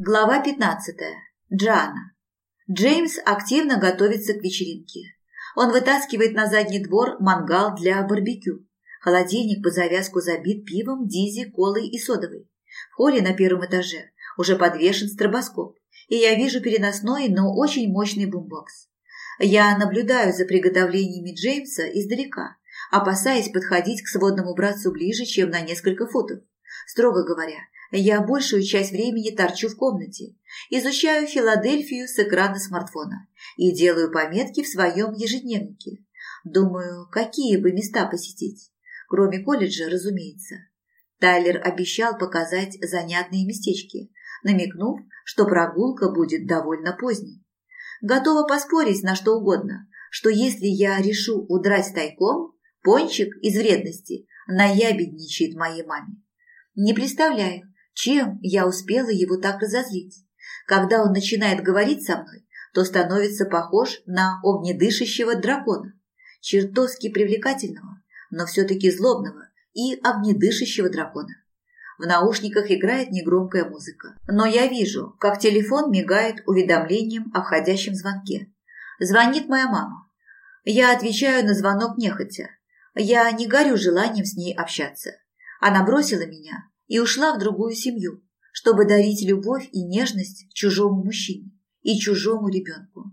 Глава 15. Джана. Джеймс активно готовится к вечеринке. Он вытаскивает на задний двор мангал для барбекю. Холодильник по завязку забит пивом, дизи, колой и содовой. В холле на первом этаже уже подвешен стробоскоп, и я вижу переносной, но очень мощный бумбокс. Я наблюдаю за приготовлениями Джеймса издалека, опасаясь подходить к сводному братцу ближе, чем на несколько футов. Строго говоря, я большую часть времени торчу в комнате, изучаю Филадельфию с экрана смартфона и делаю пометки в своем ежедневнике. Думаю, какие бы места посетить. Кроме колледжа, разумеется. Тайлер обещал показать занятные местечки, намекнув, что прогулка будет довольно поздней. Готова поспорить на что угодно, что если я решу удрать тайком, пончик из вредности наябедничает моей маме. Не представляю, чем я успела его так разозлить? Когда он начинает говорить со мной, то становится похож на огнедышащего дракона, чертовски привлекательного, но все-таки злобного и огнедышащего дракона. В наушниках играет негромкая музыка, но я вижу, как телефон мигает уведомлением о входящем звонке. Звонит моя мама. Я отвечаю на звонок нехотя. Я не горю желанием с ней общаться. Она бросила меня, и ушла в другую семью, чтобы дарить любовь и нежность чужому мужчине и чужому ребенку.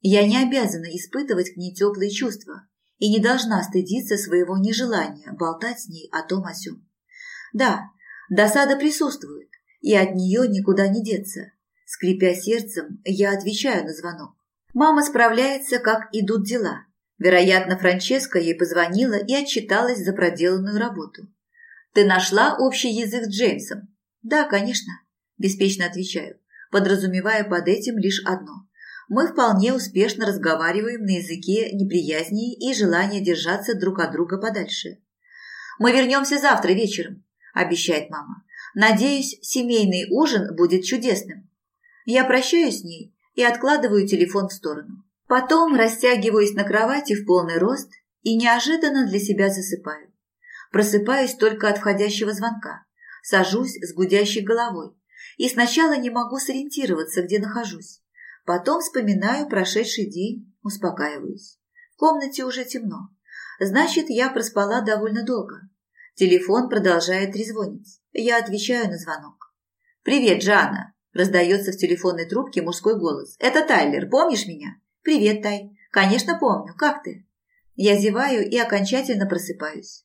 Я не обязана испытывать к ней теплые чувства и не должна стыдиться своего нежелания болтать с ней о том о сём. Да, досада присутствует, и от нее никуда не деться. Скрипя сердцем, я отвечаю на звонок. Мама справляется, как идут дела. Вероятно, Франческа ей позвонила и отчиталась за проделанную работу. Ты нашла общий язык с Джеймсом? Да, конечно, беспечно отвечаю, подразумевая под этим лишь одно. Мы вполне успешно разговариваем на языке неприязни и желания держаться друг от друга подальше. Мы вернемся завтра вечером, обещает мама. Надеюсь, семейный ужин будет чудесным. Я прощаюсь с ней и откладываю телефон в сторону. Потом растягиваюсь на кровати в полный рост и неожиданно для себя засыпаю. Просыпаюсь только от входящего звонка. Сажусь с гудящей головой. И сначала не могу сориентироваться, где нахожусь. Потом вспоминаю прошедший день, успокаиваюсь. В комнате уже темно. Значит, я проспала довольно долго. Телефон продолжает трезвонить. Я отвечаю на звонок. «Привет, Джана!» – раздается в телефонной трубке мужской голос. «Это Тайлер, помнишь меня?» «Привет, Тай. Конечно, помню. Как ты?» Я зеваю и окончательно просыпаюсь.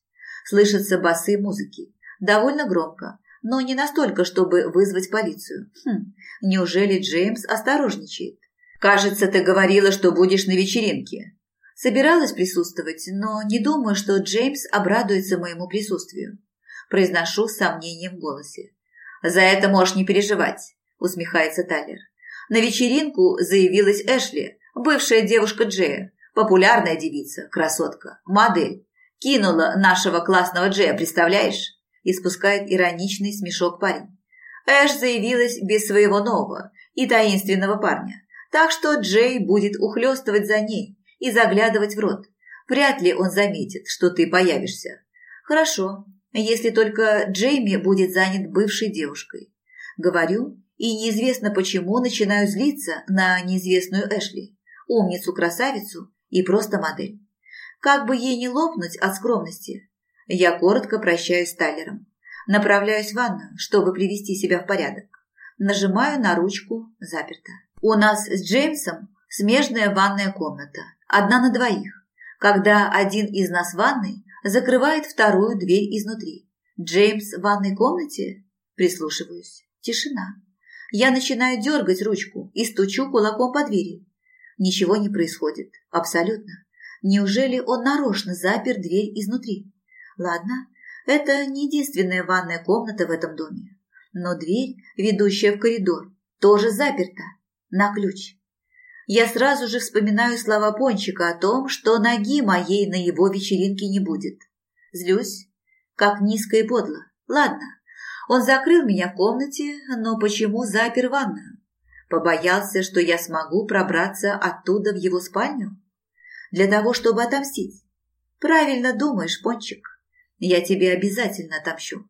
Слышатся басы музыки. Довольно громко, но не настолько, чтобы вызвать полицию. Хм, неужели Джеймс осторожничает? «Кажется, ты говорила, что будешь на вечеринке». Собиралась присутствовать, но не думаю, что Джеймс обрадуется моему присутствию. Произношу с сомнением в голосе. «За это можешь не переживать», – усмехается Тайлер. На вечеринку заявилась Эшли, бывшая девушка Джея, популярная девица, красотка, модель. Кинула нашего классного Джея, представляешь? Испускает ироничный смешок парень. Эш заявилась без своего нового и таинственного парня. Так что Джей будет ухлёстывать за ней и заглядывать в рот. Вряд ли он заметит, что ты появишься. Хорошо, если только Джейми будет занят бывшей девушкой. Говорю, и неизвестно почему начинаю злиться на неизвестную Эшли, умницу-красавицу и просто модель. Как бы ей не лопнуть от скромности, я коротко прощаюсь с Тайлером. Направляюсь в ванную, чтобы привести себя в порядок. Нажимаю на ручку заперто. У нас с Джеймсом смежная ванная комната, одна на двоих. Когда один из нас в ванной, закрывает вторую дверь изнутри. Джеймс в ванной комнате? Прислушиваюсь. Тишина. Я начинаю дергать ручку и стучу кулаком по двери. Ничего не происходит. Абсолютно. Неужели он нарочно запер дверь изнутри? Ладно, это не единственная ванная комната в этом доме. Но дверь, ведущая в коридор, тоже заперта. На ключ. Я сразу же вспоминаю слова Пончика о том, что ноги моей на его вечеринке не будет. Злюсь, как низко и подло. Ладно, он закрыл меня в комнате, но почему запер ванную? Побоялся, что я смогу пробраться оттуда в его спальню? для того, чтобы отомстить. Правильно думаешь, Пончик. Я тебе обязательно отомщу.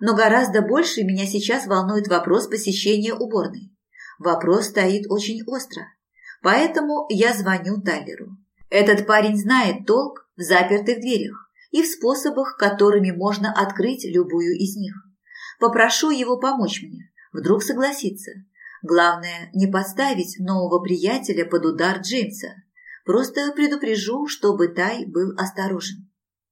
Но гораздо больше меня сейчас волнует вопрос посещения уборной. Вопрос стоит очень остро. Поэтому я звоню Тайлеру. Этот парень знает толк в запертых дверях и в способах, которыми можно открыть любую из них. Попрошу его помочь мне. Вдруг согласится. Главное, не подставить нового приятеля под удар Джеймса. Просто предупрежу, чтобы Тай был осторожен.